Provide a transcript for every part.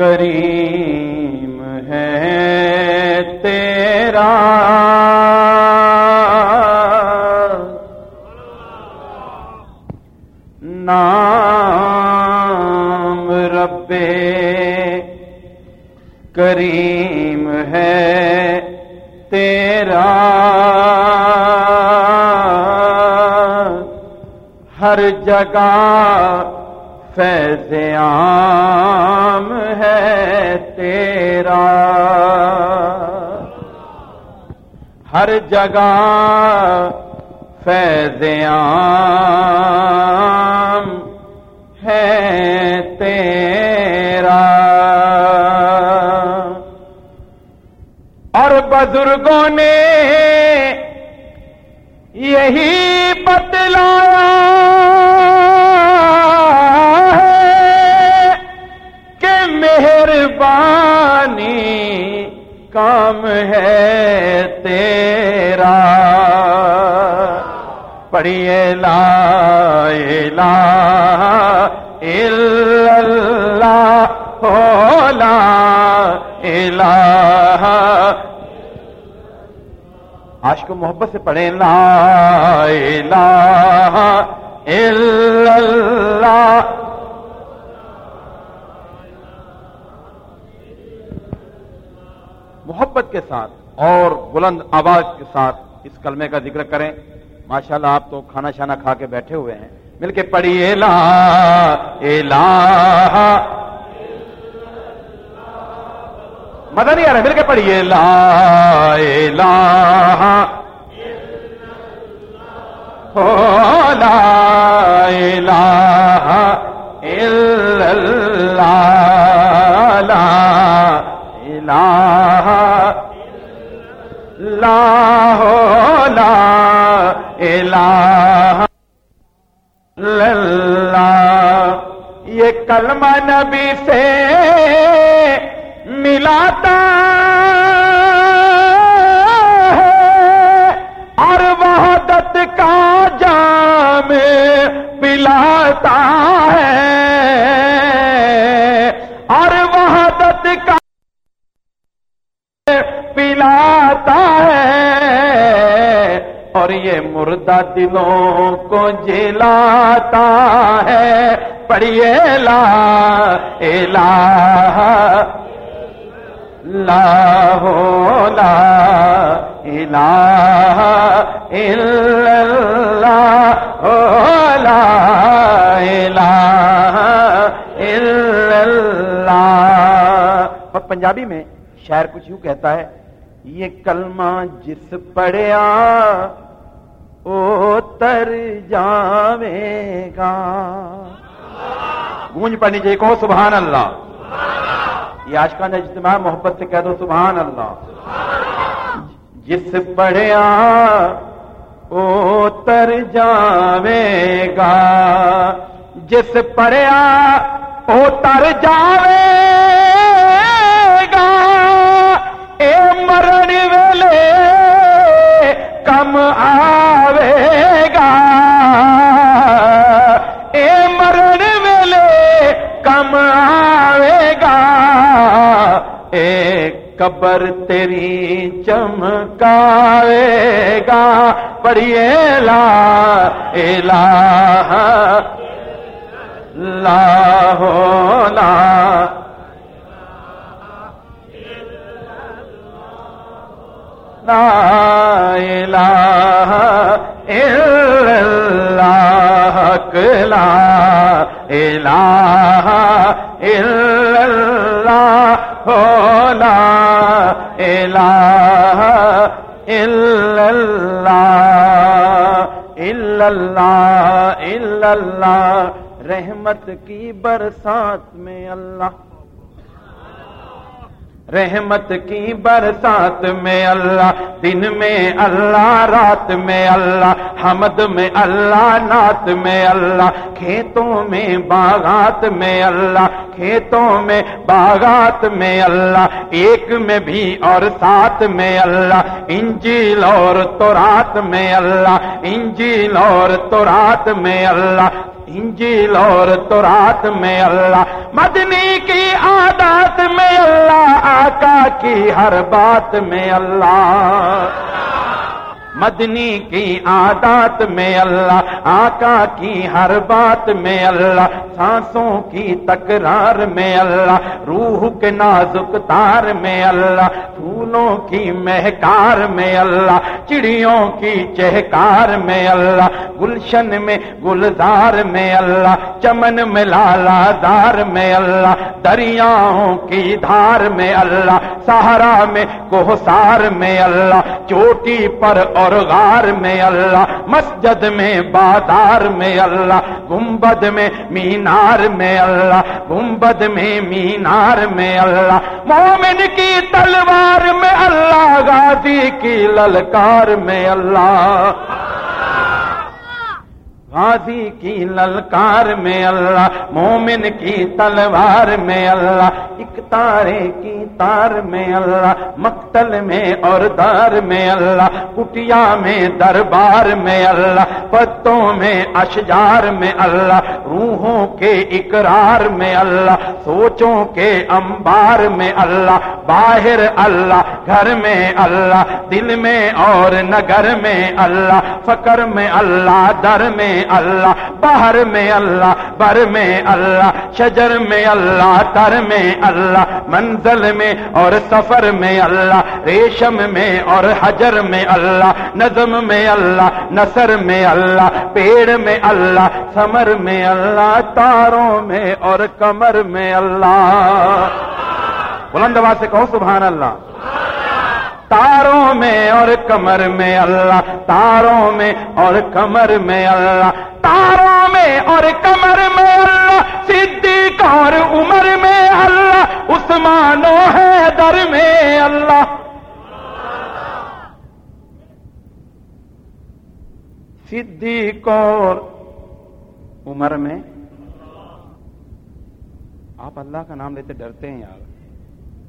کریم ہے تیرا۔ نام رب کریم ہے تیرا۔ ہر جگہ فیض عام ہے تیرا۔ ہر جگہ فیض عام ہے تیرا۔ اور بزرگوں نے یہی بتلایا کام ہے تیرا۔ پڑھیے، لا الہ الا اللہ، ہو لا الہ۔ آج کو محبت سے پڑھیں، لا الہ الا اللہ۔ محبت کے ساتھ اور بلند آواز کے ساتھ اس کلمے کا ذکر کریں۔ ماشاءاللہ آپ تو کھانا شانا کھا کے بیٹھے ہوئے ہیں۔ مل کے پڑھیے لا الہ مزہ نہیں آ رہا مل کے پڑھیے لا الہ ہو لا الہ الا اللہ، لا الہ الہ اللہ یہ کلمہ نبی سے ملاتا ہے اور وحدت کا جام پلاتا اور یہ مردہ دلوں کو جلاتا ہے۔ پڑھیے، لا الہ لا ہو، لا الہ الا اللہ ہو، لا الہ الا اللہ۔ اور پنجابی میں شاعر کچھ یوں کہتا ہے یہ کلمہ جس پڑیا او تر جاوے گا۔ گونج پڑنی چاہیے، کہو سبحان اللہ۔ یہ آج کا اجتماع محبت سے کہہ دو، سبحان اللہ۔ جس پڑھیا او تر جاوے گا۔ جس پڑھیا او تر جاوے گا۔ اے مرن ویلے کم آوے گا اے مرن ویلے کم آوے گا اے قبر تیری چمکاوے گا پڑھیے لا الہ لا ہو لا الہ الا اللہ لا الہ الا اللہ لا الہ الا اللہ الا اللہ الا اللہ رحمت کی برسات میں اللہ۔ رحمت کی برسات میں اللہ دن میں اللہ رات میں اللہ حمد میں اللہ نعت میں اللہ کھیتوں میں باغات میں اللہ کھیتوں میں باغات میں اللہ ایک میں بھی اور ساتھ میں اللہ انجیل اور تو رات میں اللہ انجیل اور تو رات میں اللہ انجیل اور تورات میں اللہ، مدنی کی عادات میں اللہ، آقا کی ہر بات میں اللہ۔ مدنی کی عادات میں اللہ، آقا کی ہر بات میں اللہ۔ سانسوں کی تکرار میں اللہ، روح کے نازک تار میں اللہ۔ پھولوں کی مہکار میں اللہ، چڑیوں کی چہکار میں اللہ، گلشن میں گلزار میں اللہ، چمن میں لالا دار میں اللہ، دریاؤں کی دھار میں اللہ، سہارا میں کوہسار میں اللہ، چوٹی پر اور غار میں اللہ، مسجد میں بازار میں اللہ، گنبد میں مینار میں اللہ، گنبد میں مینار میں اللہ۔ مومن کی تلوار میں اللہ غازی کی للکار میں اللہ غازی کی للکار میں اللہ مومن کی تلوار میں اللہ ایک تارے کی تار میں اللہ مقتل میں اور دار میں اللہ کٹیا میں دربار میں اللہ پتوں میں اشجار میں اللہ روحوں کے اقرار میں اللہ سوچوں کے انبار میں اللہ باہر اللہ گھر میں اللہ دل میں اور نگر میں اللہ فکر میں اللہ در میں اللہ باہر میں اللہ بر میں اللہ شجر میں اللہ تر میں اللہ منزل میں اور سفر میں اللہ ریشم میں اور حجر میں اللہ نظم میں اللہ نثر میں اللہ پیڑ میں اللہ سمر میں اللہ تاروں میں اور کمر میں اللہ بلند آواز سے کہو سبحان اللہ تاروں میں اور کمر میں اللہ، تاروں میں اور کمر میں اللہ۔ تاروں میں اور کمر میں اللہ، صدیق اور عمر میں اللہ، عثمان و حیدر میں اللہ۔ صدیق اور عمر میں آپ اللہ کا نام لیتے ڈرتے ہیں یار۔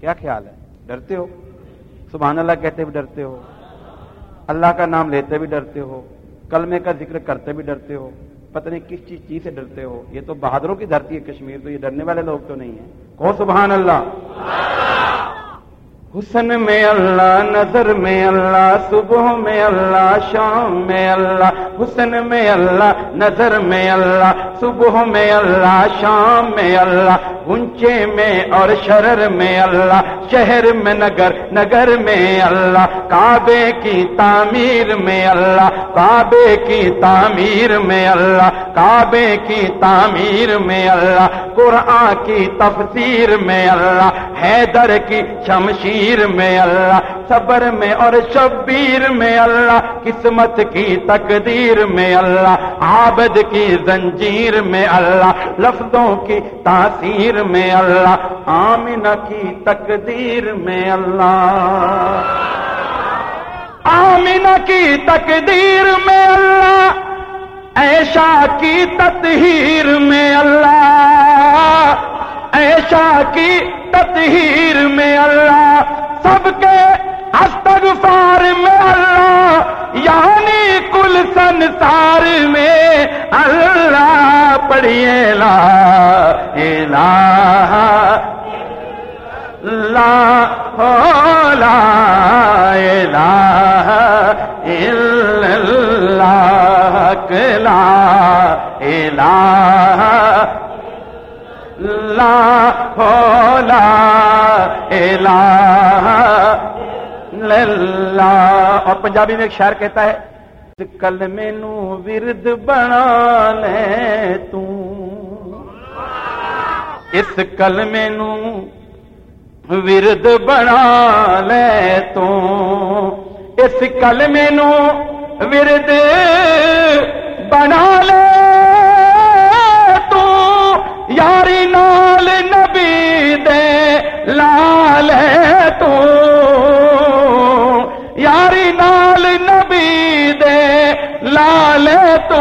کیا خیال ہے؟ ڈرتے ہو؟ سبحان اللہ کہتے بھی ڈرتے ہو۔ اللہ کا نام لیتے بھی ڈرتے ہو۔ کلمے کا ذکر کرتے بھی ڈرتے ہو۔ پتہ نہیں کس چیز چیز سے ڈرتے ہو۔ یہ تو بہادروں کی دھرتی ہے کشمیر، تو یہ ڈرنے والے لوگ تو نہیں ہیں۔ کہو سبحان اللہ؟ حسن میں اللہ نظر میں اللہ صبح میں اللہ شام میں اللہ حسن میں اللہ نظر میں اللہ صبح میں اللہ شام میں اللہ گنچے میں اور شرر میں اللہ شہر میں نگر نگر میں اللہ کعبے کی تعمیر میں اللہ کعبے کی تعمیر میں اللہ کعبے کی تعمیر میں اللہ قرآن کی تفسیر میں اللہ حیدر کی شمشیر میں میں اللہ، صبر میں اور شبیر میں اللہ، قسمت کی تقدیر میں اللہ، عابد کی زنجیر میں اللہ، لفظوں کی تاثیر میں اللہ آمنہ کی تقدیر میں اللہ۔ آمنہ کی تقدیر میں اللہ ایشا کی تطہیر میں اللہ۔ ایشا کی تطہیر میں اللہ سب کے استغفار میں اللہ یعنی کل سنسار میں اللہ پڑھیے لا الہ لا لا الہ الا اللہ، لا الہ اللہ لا لا اور پنجابی میں ایک شعر کہتا ہے کل مینو ورد بنا لے تو۔ اس کل مینو ورد بنا لے تو۔ اس کل مینو ورد بنا لے تو۔ یاری نال نبی دے لال ہے تو۔ یاری نال نبی دے لال تو۔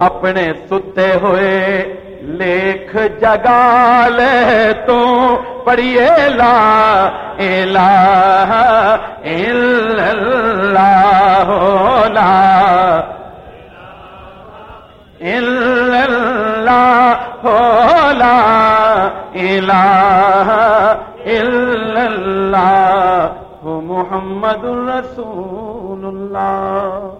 اپنے ستے ہوئے لیکھ جگا لے تو۔ پڑھیے لا الہ الا اللہ۔ الہ الا اللہ محمد الرسول اللہ